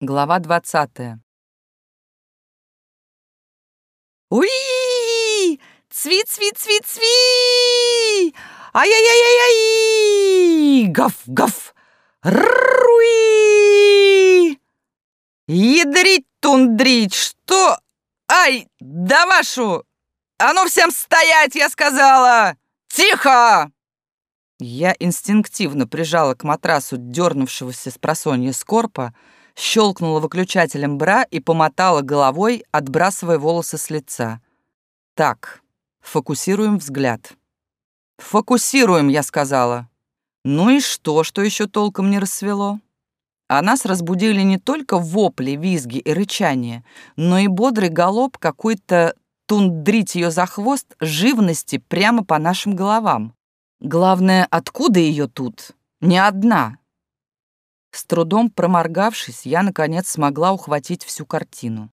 Глава двадцатая. Уи! Цви, цви, цви, цви! Ай-яй-яй-яй-яй! Гав, гав! Руи! Ядрить, тундрить, что? Ай, да вашу! А ну всем стоять, я сказала! Тихо! Я инстинктивно прижала к матрасу дернувшегося с просонья скорпа, щелкнула выключателем бра и помотала головой, отбрасывая волосы с лица. Так, фокусируем взгляд. «Фокусируем», я сказала. Ну и что, что еще толком не рассвело? А нас разбудили не только вопли, визги и рычания, но и бодрый галоп какой-то тундрить ее за хвост живности прямо по нашим головам. Главное, откуда ее тут? Не одна, с трудом проморгавшись, я, наконец, смогла ухватить всю картину.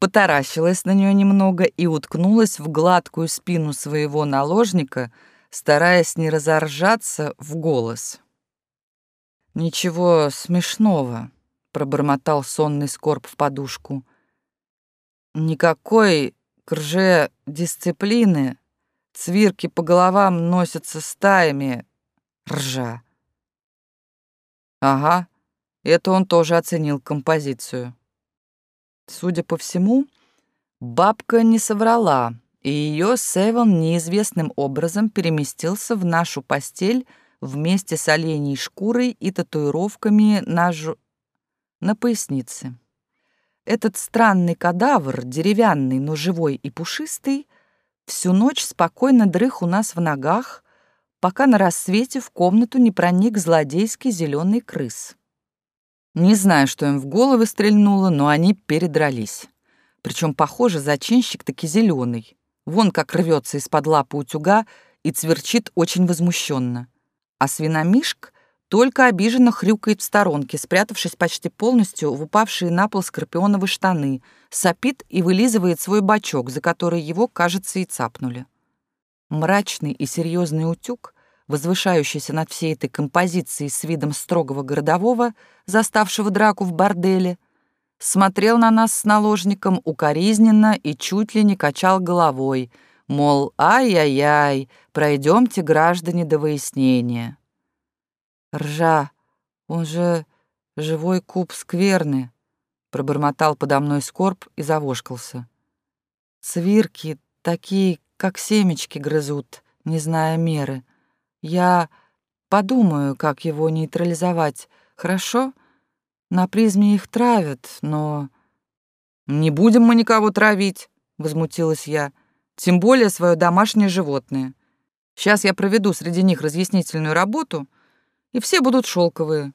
Потаращилась на нее немного и уткнулась в гладкую спину своего наложника, стараясь не разоржаться в голос. «Ничего смешного», — пробормотал сонный скорб в подушку. «Никакой крже дисциплины, цвирки по головам носятся стаями, ржа». Ага, это он тоже оценил композицию. Судя по всему, бабка не соврала, и ее Севен неизвестным образом переместился в нашу постель вместе с оленей шкурой и татуировками на, ж... на пояснице. Этот странный кадавр, деревянный, но живой и пушистый, всю ночь спокойно дрых у нас в ногах, пока на рассвете в комнату не проник злодейский зеленый крыс. Не знаю, что им в головы стрельнуло, но они передрались. Причем, похоже, зачинщик таки зеленый. Вон как рвется из-под лапы утюга и цверчит очень возмущенно. А свиномишк только обиженно хрюкает в сторонке, спрятавшись почти полностью в упавшие на пол скорпионовые штаны, сопит и вылизывает свой бачок, за который его, кажется, и цапнули. Мрачный и серьезный утюг возвышающийся над всей этой композицией с видом строгого городового, заставшего драку в борделе, смотрел на нас с наложником укоризненно и чуть ли не качал головой, мол, ай-яй-яй, пройдемте, граждане, до выяснения. «Ржа, он же живой куб скверны», — пробормотал подо мной скорб и завошкался. «Свирки такие, как семечки грызут, не зная меры». Я подумаю, как его нейтрализовать, хорошо? На призме их травят, но... «Не будем мы никого травить», — возмутилась я. «Тем более свое домашнее животное. Сейчас я проведу среди них разъяснительную работу, и все будут шелковые.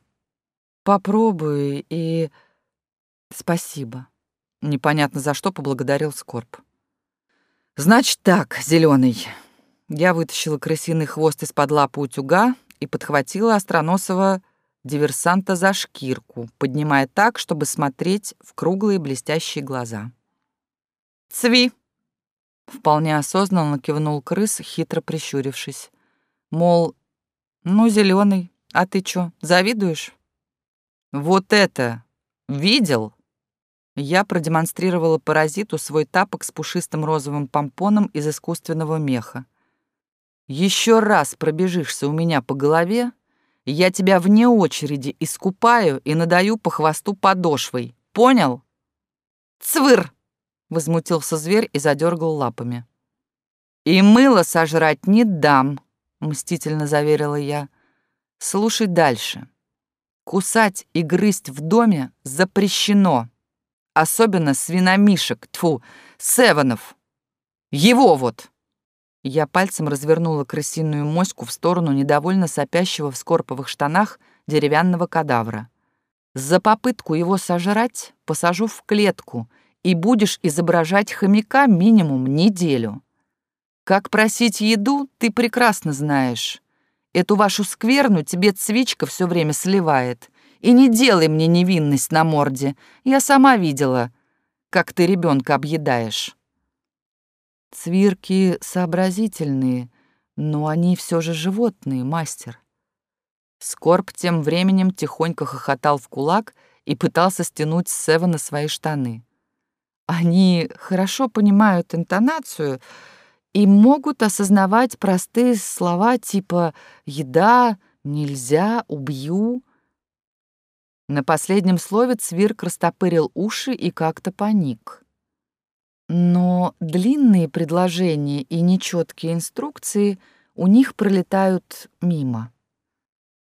Попробуй и... Спасибо. Непонятно за что поблагодарил Скорб. Значит так, зеленый. Я вытащила крысиный хвост из-под лапы утюга и подхватила остроносого диверсанта за шкирку, поднимая так, чтобы смотреть в круглые блестящие глаза. «Цви!» — вполне осознанно кивнул крыс, хитро прищурившись. Мол, ну, зеленый, а ты чё, завидуешь? «Вот это! Видел?» Я продемонстрировала паразиту свой тапок с пушистым розовым помпоном из искусственного меха. Еще раз пробежишься у меня по голове, я тебя вне очереди искупаю и надаю по хвосту подошвой. Понял? Цвыр! Возмутился зверь и задергал лапами. И мыло сожрать не дам, мстительно заверила я. Слушай дальше. Кусать и грызть в доме запрещено. Особенно свиномишек, тфу, севенов. Его вот. Я пальцем развернула крысиную моську в сторону недовольно сопящего в скорповых штанах деревянного кадавра. За попытку его сожрать посажу в клетку, и будешь изображать хомяка минимум неделю. Как просить еду, ты прекрасно знаешь. Эту вашу скверну тебе цвичка все время сливает. И не делай мне невинность на морде. Я сама видела, как ты ребенка объедаешь. Цвирки сообразительные, но они все же животные, мастер. Скорб тем временем тихонько хохотал в кулак и пытался стянуть с Севена свои штаны. Они хорошо понимают интонацию и могут осознавать простые слова типа «еда», «нельзя», «убью». На последнем слове Цвирк растопырил уши и как-то паник. Но длинные предложения и нечеткие инструкции у них пролетают мимо.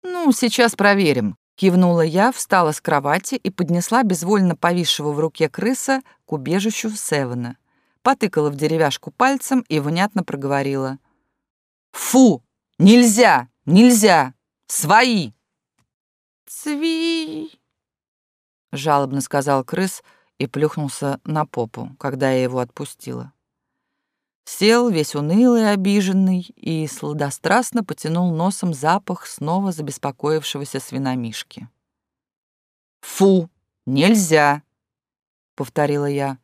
«Ну, сейчас проверим», — кивнула я, встала с кровати и поднесла безвольно повисшего в руке крыса к убежищу Севена. Потыкала в деревяшку пальцем и внятно проговорила. «Фу! Нельзя! Нельзя! Свои!» «Цви!» — жалобно сказал крыс, — и плюхнулся на попу, когда я его отпустила. Сел весь унылый, обиженный, и сладострастно потянул носом запах снова забеспокоившегося свиномишки. «Фу! Нельзя!» — повторила я.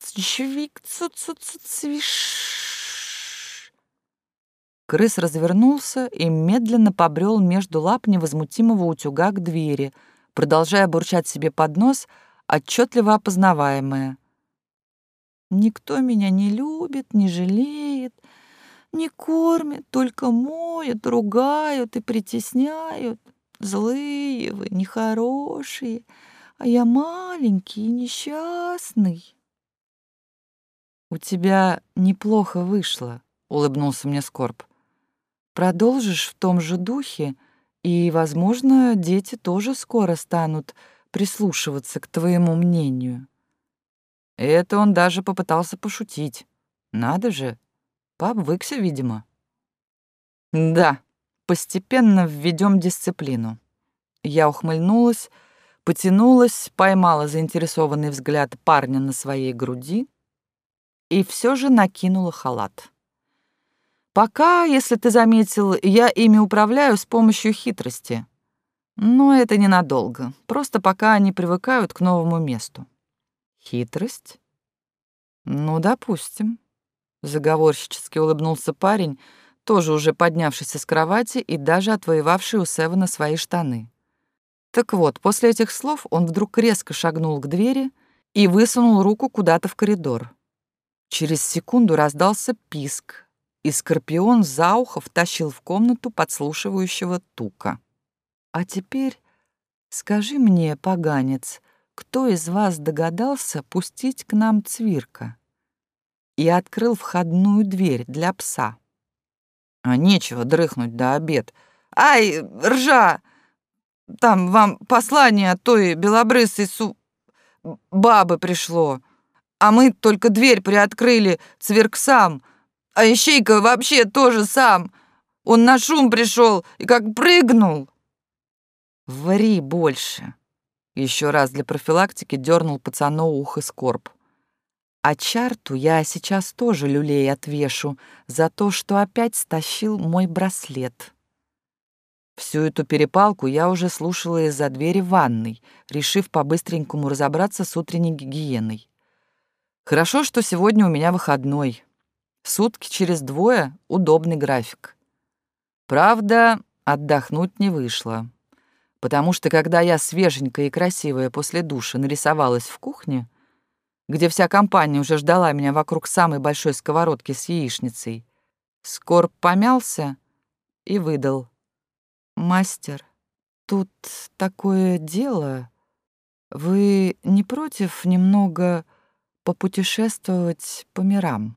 «Цвик, цу цу цу цвиш!» Крыс развернулся и медленно побрел между лап невозмутимого утюга к двери, продолжая бурчать себе под нос — отчетливо опознаваемое. «Никто меня не любит, не жалеет, не кормит, только моют, ругают и притесняют. Злые вы, нехорошие, а я маленький и несчастный». «У тебя неплохо вышло», — улыбнулся мне Скорб. «Продолжишь в том же духе, и, возможно, дети тоже скоро станут прислушиваться к твоему мнению. Это он даже попытался пошутить. Надо же, пообвыкся, видимо. Да, постепенно введем дисциплину. Я ухмыльнулась, потянулась, поймала заинтересованный взгляд парня на своей груди и все же накинула халат. Пока, если ты заметил, я ими управляю с помощью хитрости. Но это ненадолго, просто пока они привыкают к новому месту. Хитрость? Ну, допустим. Заговорщически улыбнулся парень, тоже уже поднявшийся с кровати и даже отвоевавший у Севена свои штаны. Так вот, после этих слов он вдруг резко шагнул к двери и высунул руку куда-то в коридор. Через секунду раздался писк, и Скорпион за ухо втащил в комнату подслушивающего тука. А теперь скажи мне, поганец, кто из вас догадался пустить к нам цвирка и открыл входную дверь для пса? А нечего дрыхнуть до обед. Ай, ржа! Там вам послание от той белобрысой су... бабы пришло. А мы только дверь приоткрыли, цвирк сам. А ищейка вообще тоже сам. Он на шум пришел и как прыгнул. «Вари больше!» Еще раз для профилактики дернул пацану ухо скорб. А чарту я сейчас тоже люлей отвешу за то, что опять стащил мой браслет. Всю эту перепалку я уже слушала из-за двери ванной, решив по-быстренькому разобраться с утренней гигиеной. Хорошо, что сегодня у меня выходной. Сутки через двое — удобный график. Правда, отдохнуть не вышло потому что когда я свеженькая и красивая после душа нарисовалась в кухне, где вся компания уже ждала меня вокруг самой большой сковородки с яичницей, Скорб помялся и выдал. «Мастер, тут такое дело. Вы не против немного попутешествовать по мирам?»